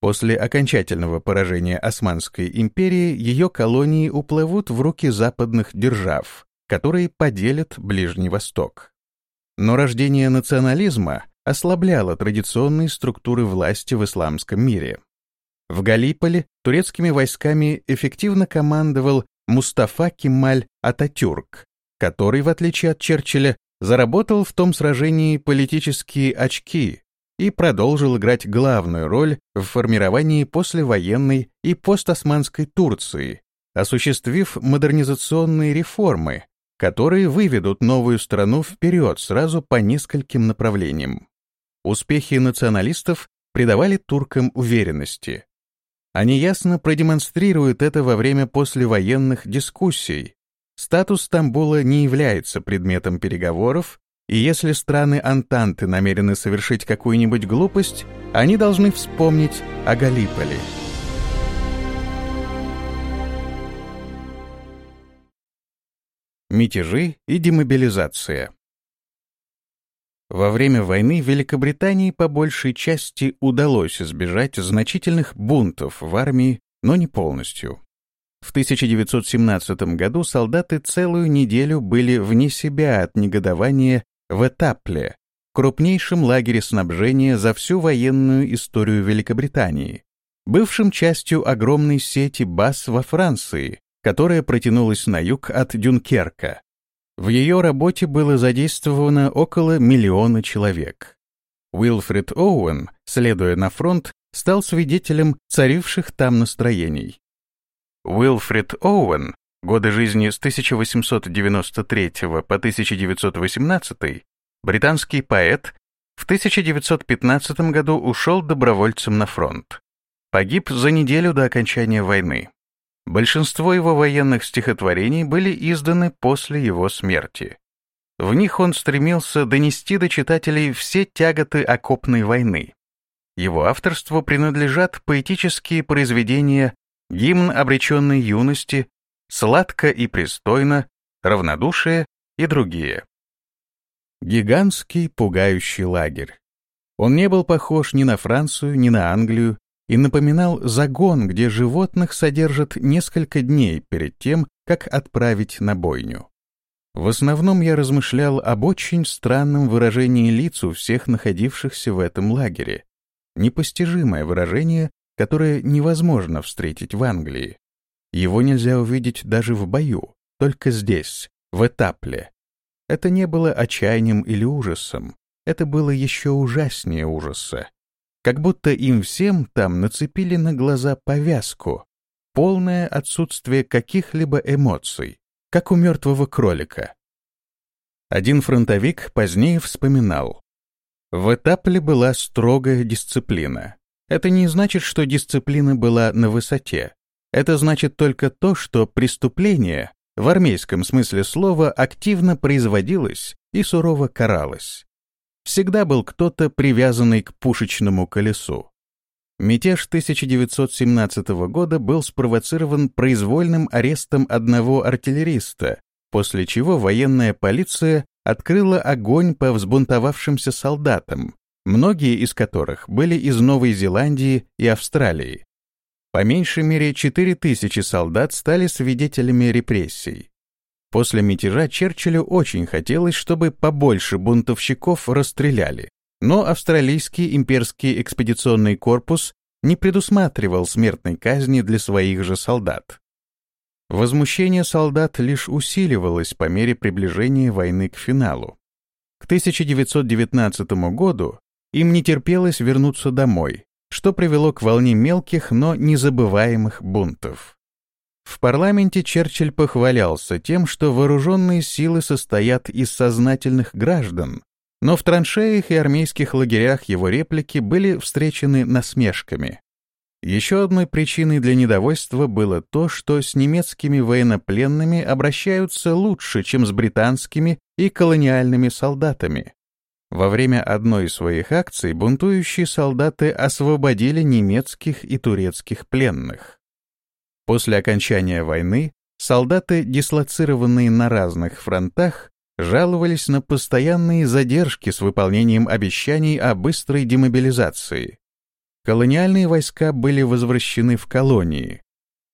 После окончательного поражения Османской империи ее колонии уплывут в руки западных держав, которые поделят Ближний Восток. Но рождение национализма ослабляло традиционные структуры власти в исламском мире. В Галиполе турецкими войсками эффективно командовал Мустафа Кемаль Ататюрк, который, в отличие от Черчилля, заработал в том сражении политические очки и продолжил играть главную роль в формировании послевоенной и постосманской Турции, осуществив модернизационные реформы, которые выведут новую страну вперед сразу по нескольким направлениям. Успехи националистов придавали туркам уверенности. Они ясно продемонстрируют это во время послевоенных дискуссий. Статус Стамбула не является предметом переговоров, и если страны Антанты намерены совершить какую-нибудь глупость, они должны вспомнить о Галиполи. Мятежи и демобилизация Во время войны Великобритании по большей части удалось избежать значительных бунтов в армии, но не полностью. В 1917 году солдаты целую неделю были вне себя от негодования в Этапле, крупнейшем лагере снабжения за всю военную историю Великобритании, бывшим частью огромной сети баз во Франции, которая протянулась на юг от Дюнкерка. В ее работе было задействовано около миллиона человек. Уилфред Оуэн, следуя на фронт, стал свидетелем царивших там настроений. Уилфред Оуэн годы жизни с 1893 по 1918, британский поэт, в 1915 году ушел добровольцем на фронт. Погиб за неделю до окончания войны. Большинство его военных стихотворений были изданы после его смерти. В них он стремился донести до читателей все тяготы окопной войны. Его авторству принадлежат поэтические произведения «Гимн обреченной юности», «Сладко и пристойно», «Равнодушие» и другие. Гигантский пугающий лагерь. Он не был похож ни на Францию, ни на Англию и напоминал загон, где животных содержат несколько дней перед тем, как отправить на бойню. В основном я размышлял об очень странном выражении лиц у всех находившихся в этом лагере. Непостижимое выражение, которое невозможно встретить в Англии. Его нельзя увидеть даже в бою, только здесь, в Этапле. Это не было отчаянием или ужасом, это было еще ужаснее ужаса. Как будто им всем там нацепили на глаза повязку, полное отсутствие каких-либо эмоций, как у мертвого кролика. Один фронтовик позднее вспоминал. В этапле была строгая дисциплина. Это не значит, что дисциплина была на высоте. Это значит только то, что преступление в армейском смысле слова активно производилось и сурово каралось. Всегда был кто-то привязанный к пушечному колесу. Мятеж 1917 года был спровоцирован произвольным арестом одного артиллериста, после чего военная полиция открыла огонь по взбунтовавшимся солдатам, многие из которых были из Новой Зеландии и Австралии. По меньшей мере 4000 солдат стали свидетелями репрессий. После мятежа Черчиллю очень хотелось, чтобы побольше бунтовщиков расстреляли, но австралийский имперский экспедиционный корпус не предусматривал смертной казни для своих же солдат. Возмущение солдат лишь усиливалось по мере приближения войны к финалу. К 1919 году им не терпелось вернуться домой, что привело к волне мелких, но незабываемых бунтов. В парламенте Черчилль похвалялся тем, что вооруженные силы состоят из сознательных граждан, но в траншеях и армейских лагерях его реплики были встречены насмешками. Еще одной причиной для недовольства было то, что с немецкими военнопленными обращаются лучше, чем с британскими и колониальными солдатами. Во время одной из своих акций бунтующие солдаты освободили немецких и турецких пленных. После окончания войны солдаты, дислоцированные на разных фронтах, жаловались на постоянные задержки с выполнением обещаний о быстрой демобилизации. Колониальные войска были возвращены в колонии.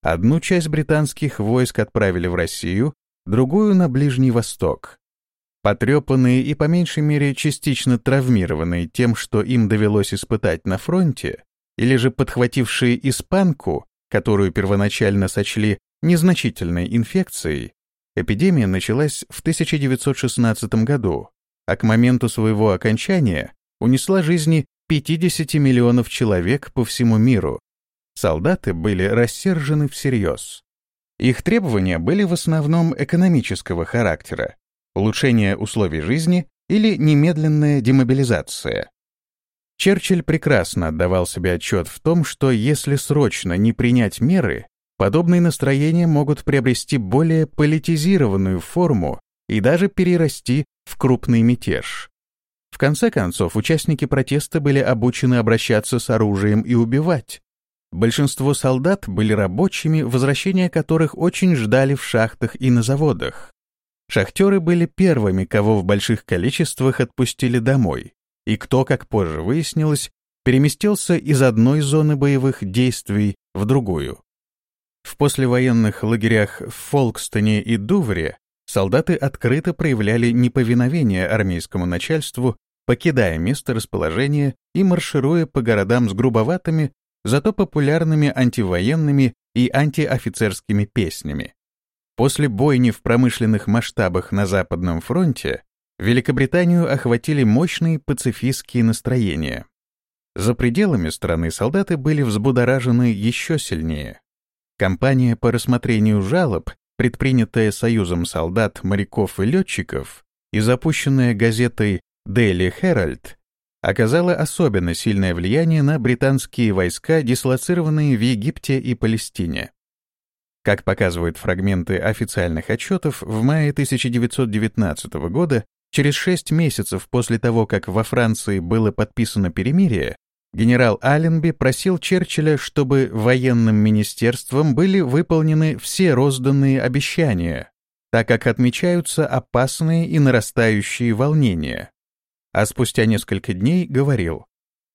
Одну часть британских войск отправили в Россию, другую — на Ближний Восток. Потрепанные и по меньшей мере частично травмированные тем, что им довелось испытать на фронте, или же подхватившие испанку, которую первоначально сочли незначительной инфекцией, Эпидемия началась в 1916 году, а к моменту своего окончания унесла жизни 50 миллионов человек по всему миру. Солдаты были рассержены всерьез. Их требования были в основном экономического характера, улучшение условий жизни или немедленная демобилизация. Черчилль прекрасно отдавал себе отчет в том, что если срочно не принять меры, Подобные настроения могут приобрести более политизированную форму и даже перерасти в крупный мятеж. В конце концов, участники протеста были обучены обращаться с оружием и убивать. Большинство солдат были рабочими, возвращения которых очень ждали в шахтах и на заводах. Шахтеры были первыми, кого в больших количествах отпустили домой, и кто, как позже выяснилось, переместился из одной зоны боевых действий в другую. В послевоенных лагерях в Фолкстоне и Дувре солдаты открыто проявляли неповиновение армейскому начальству, покидая место расположения и маршируя по городам с грубоватыми, зато популярными антивоенными и антиофицерскими песнями. После бойни в промышленных масштабах на Западном фронте Великобританию охватили мощные пацифистские настроения. За пределами страны солдаты были взбудоражены еще сильнее. Компания по рассмотрению жалоб, предпринятая Союзом солдат, моряков и летчиков и запущенная газетой Daily Herald, оказала особенно сильное влияние на британские войска, дислоцированные в Египте и Палестине. Как показывают фрагменты официальных отчетов, в мае 1919 года, через шесть месяцев после того, как во Франции было подписано перемирие, генерал Алленби просил Черчилля, чтобы военным министерством были выполнены все розданные обещания, так как отмечаются опасные и нарастающие волнения. А спустя несколько дней говорил,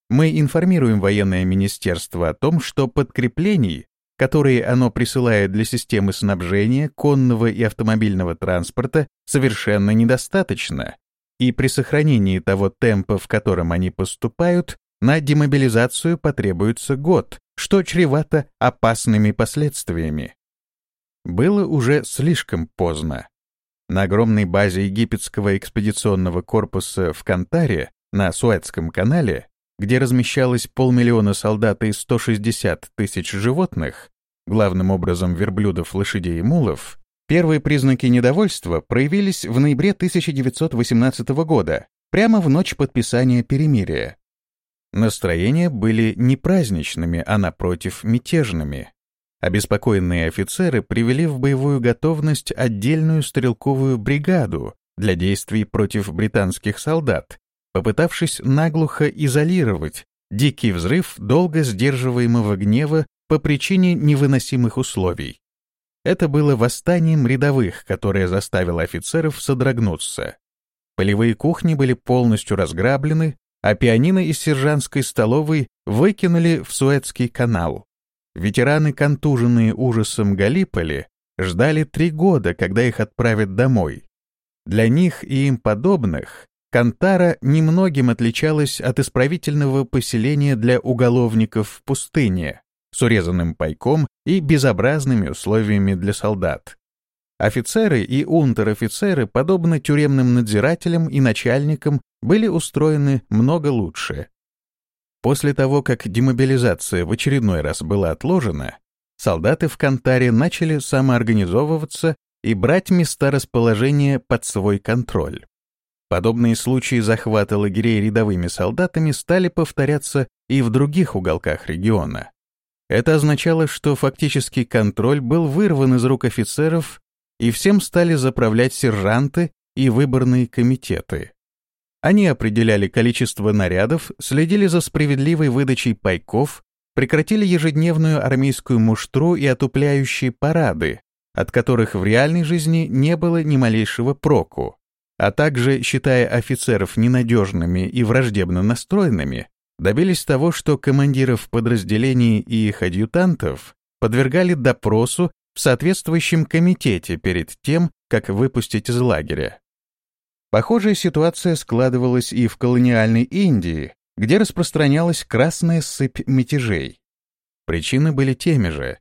«Мы информируем военное министерство о том, что подкреплений, которые оно присылает для системы снабжения конного и автомобильного транспорта, совершенно недостаточно, и при сохранении того темпа, в котором они поступают, на демобилизацию потребуется год, что чревато опасными последствиями. Было уже слишком поздно. На огромной базе египетского экспедиционного корпуса в Кантаре на Суэцком канале, где размещалось полмиллиона солдат и 160 тысяч животных, главным образом верблюдов, лошадей и мулов, первые признаки недовольства проявились в ноябре 1918 года, прямо в ночь подписания перемирия. Настроения были не праздничными, а напротив мятежными. Обеспокоенные офицеры привели в боевую готовность отдельную стрелковую бригаду для действий против британских солдат, попытавшись наглухо изолировать дикий взрыв долго сдерживаемого гнева по причине невыносимых условий. Это было восстанием рядовых, которое заставило офицеров содрогнуться. Полевые кухни были полностью разграблены, а пианино из сержантской столовой выкинули в Суэцкий канал. Ветераны, контуженные ужасом Галиполи, ждали три года, когда их отправят домой. Для них и им подобных Кантара немногим отличалась от исправительного поселения для уголовников в пустыне, с урезанным пайком и безобразными условиями для солдат. Офицеры и унтер-офицеры, подобно тюремным надзирателям и начальникам, были устроены много лучше. После того, как демобилизация в очередной раз была отложена, солдаты в Кантаре начали самоорганизовываться и брать места расположения под свой контроль. Подобные случаи захвата лагерей рядовыми солдатами стали повторяться и в других уголках региона. Это означало, что фактически контроль был вырван из рук офицеров и всем стали заправлять сержанты и выборные комитеты. Они определяли количество нарядов, следили за справедливой выдачей пайков, прекратили ежедневную армейскую муштру и отупляющие парады, от которых в реальной жизни не было ни малейшего проку, а также, считая офицеров ненадежными и враждебно настроенными, добились того, что командиров подразделений и их адъютантов подвергали допросу в соответствующем комитете перед тем, как выпустить из лагеря. Похожая ситуация складывалась и в колониальной Индии, где распространялась красная сыпь мятежей. Причины были теми же.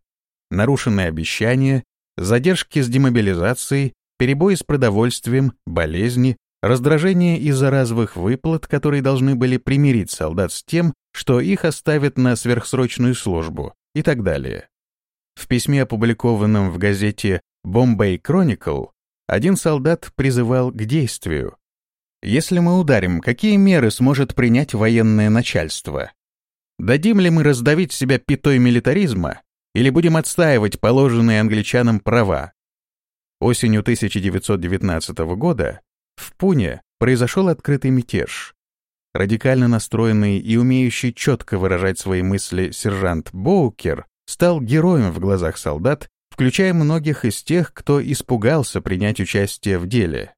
Нарушенные обещания, задержки с демобилизацией, перебои с продовольствием, болезни, раздражение из-за разовых выплат, которые должны были примирить солдат с тем, что их оставят на сверхсрочную службу и так далее. В письме, опубликованном в газете Bombay Chronicle, один солдат призывал к действию. Если мы ударим, какие меры сможет принять военное начальство? Дадим ли мы раздавить себя пятой милитаризма или будем отстаивать положенные англичанам права? Осенью 1919 года в Пуне произошел открытый мятеж. Радикально настроенный и умеющий четко выражать свои мысли сержант Боукер стал героем в глазах солдат, включая многих из тех, кто испугался принять участие в деле.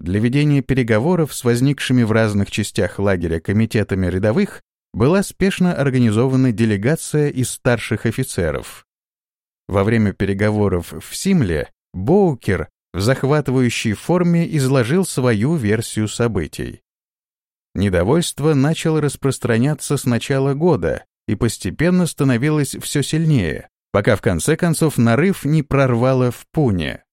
Для ведения переговоров с возникшими в разных частях лагеря комитетами рядовых была спешно организована делегация из старших офицеров. Во время переговоров в Симле Боукер в захватывающей форме изложил свою версию событий. Недовольство начало распространяться с начала года, и постепенно становилось все сильнее, пока в конце концов нарыв не прорвало в Пуне.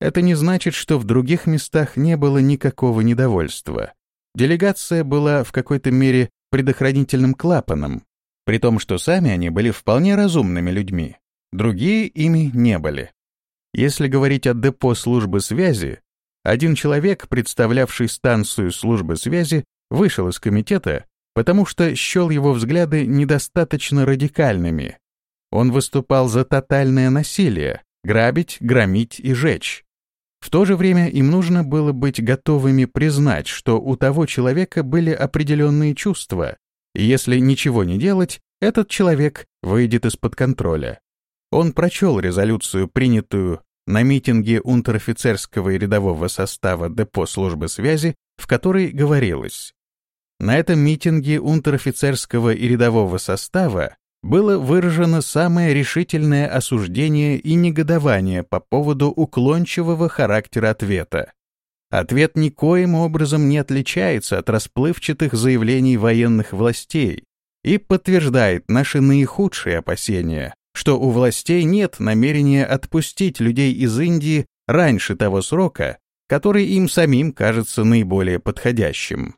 Это не значит, что в других местах не было никакого недовольства. Делегация была в какой-то мере предохранительным клапаном, при том, что сами они были вполне разумными людьми. Другие ими не были. Если говорить о депо службы связи, один человек, представлявший станцию службы связи, вышел из комитета потому что счел его взгляды недостаточно радикальными. Он выступал за тотальное насилие, грабить, громить и жечь. В то же время им нужно было быть готовыми признать, что у того человека были определенные чувства, и если ничего не делать, этот человек выйдет из-под контроля. Он прочел резолюцию, принятую на митинге унтер-офицерского и рядового состава депо службы связи, в которой говорилось «На этом митинге унтер-офицерского и рядового состава было выражено самое решительное осуждение и негодование по поводу уклончивого характера ответа. Ответ никоим образом не отличается от расплывчатых заявлений военных властей и подтверждает наши наихудшие опасения, что у властей нет намерения отпустить людей из Индии раньше того срока, который им самим кажется наиболее подходящим.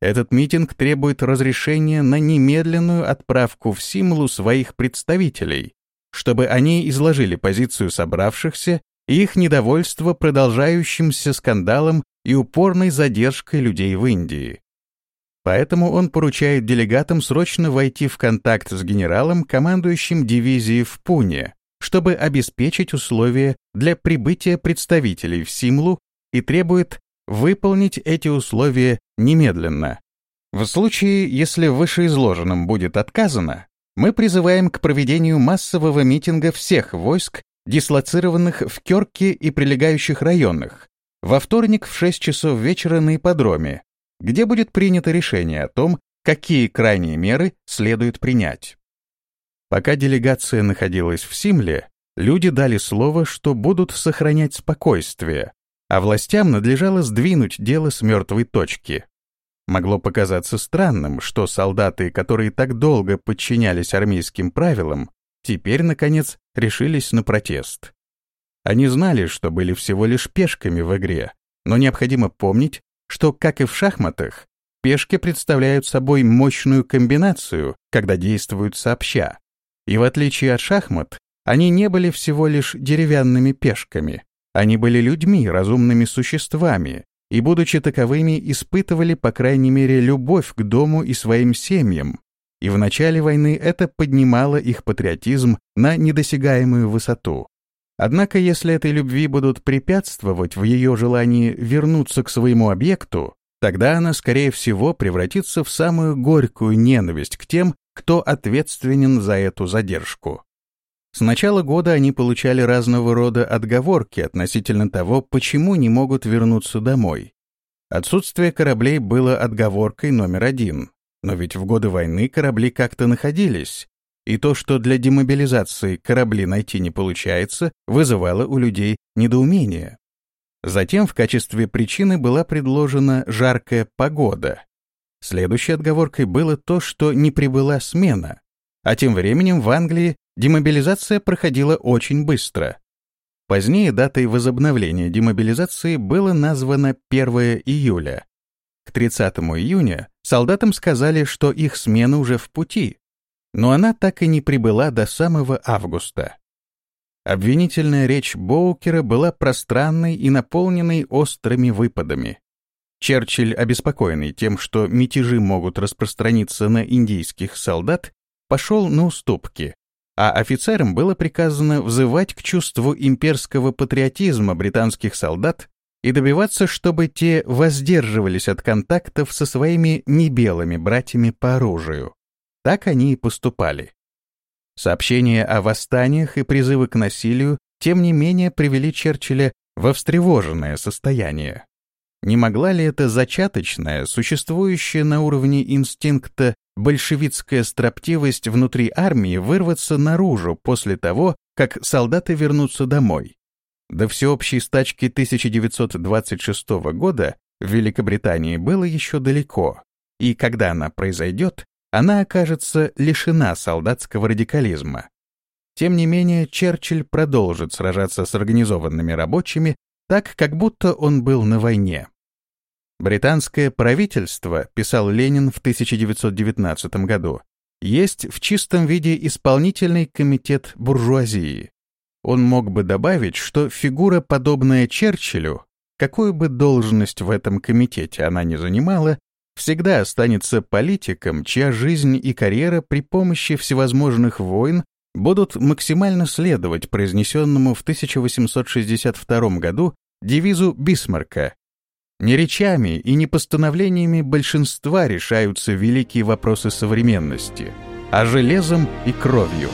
Этот митинг требует разрешения на немедленную отправку в Симлу своих представителей, чтобы они изложили позицию собравшихся и их недовольство продолжающимся скандалом и упорной задержкой людей в Индии. Поэтому он поручает делегатам срочно войти в контакт с генералом, командующим дивизией в Пуне, чтобы обеспечить условия для прибытия представителей в Симлу и требует выполнить эти условия немедленно. В случае, если вышеизложенным будет отказано, мы призываем к проведению массового митинга всех войск, дислоцированных в Кёрке и прилегающих районах, во вторник в 6 часов вечера на ипподроме, где будет принято решение о том, какие крайние меры следует принять. Пока делегация находилась в Симле, люди дали слово, что будут сохранять спокойствие, а властям надлежало сдвинуть дело с мертвой точки. Могло показаться странным, что солдаты, которые так долго подчинялись армейским правилам, теперь, наконец, решились на протест. Они знали, что были всего лишь пешками в игре, но необходимо помнить, что, как и в шахматах, пешки представляют собой мощную комбинацию, когда действуют сообща. И в отличие от шахмат, они не были всего лишь деревянными пешками, они были людьми, разумными существами, и, будучи таковыми, испытывали, по крайней мере, любовь к дому и своим семьям, и в начале войны это поднимало их патриотизм на недосягаемую высоту. Однако, если этой любви будут препятствовать в ее желании вернуться к своему объекту, тогда она, скорее всего, превратится в самую горькую ненависть к тем, кто ответственен за эту задержку. С начала года они получали разного рода отговорки относительно того, почему не могут вернуться домой. Отсутствие кораблей было отговоркой номер один, но ведь в годы войны корабли как-то находились, и то, что для демобилизации корабли найти не получается, вызывало у людей недоумение. Затем в качестве причины была предложена жаркая погода. Следующей отговоркой было то, что не прибыла смена, а тем временем в Англии демобилизация проходила очень быстро. Позднее датой возобновления демобилизации было названо 1 июля. К 30 июня солдатам сказали, что их смена уже в пути, но она так и не прибыла до самого августа. Обвинительная речь Боукера была пространной и наполненной острыми выпадами. Черчилль, обеспокоенный тем, что мятежи могут распространиться на индийских солдат, пошел на уступки, а офицерам было приказано взывать к чувству имперского патриотизма британских солдат и добиваться, чтобы те воздерживались от контактов со своими небелыми братьями по оружию. Так они и поступали. Сообщения о восстаниях и призывы к насилию, тем не менее, привели Черчилля во встревоженное состояние. Не могла ли это зачаточная, существующая на уровне инстинкта большевистская строптивость внутри армии вырваться наружу после того, как солдаты вернутся домой? До всеобщей стачки 1926 года в Великобритании было еще далеко, и когда она произойдет, она окажется лишена солдатского радикализма. Тем не менее, Черчилль продолжит сражаться с организованными рабочими так, как будто он был на войне. Британское правительство, писал Ленин в 1919 году, есть в чистом виде исполнительный комитет буржуазии. Он мог бы добавить, что фигура, подобная Черчиллю, какую бы должность в этом комитете она ни занимала, всегда останется политиком, чья жизнь и карьера при помощи всевозможных войн будут максимально следовать произнесенному в 1862 году девизу Бисмарка «Не речами и не постановлениями большинства решаются великие вопросы современности, а железом и кровью».